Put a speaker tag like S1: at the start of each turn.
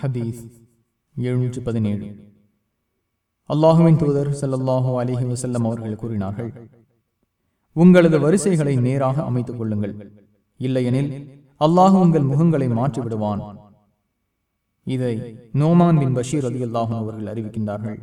S1: ஹதீஸ் எழுநூற்றி பதினேழு அல்லாஹுவின் தூதர் சல்லாஹூ அலிஹி வசல்லம் அவர்கள் கூறினார்கள் உங்களது வரிசைகளை நேராக அமைத்துக் கொள்ளுங்கள். இல்லையெனில் அல்லாஹு உங்கள் முகங்களை மாற்றி விடுவான் இதை நோமான் பின் பஷீர் அலி அவர்கள் அறிவிக்கின்றார்கள்.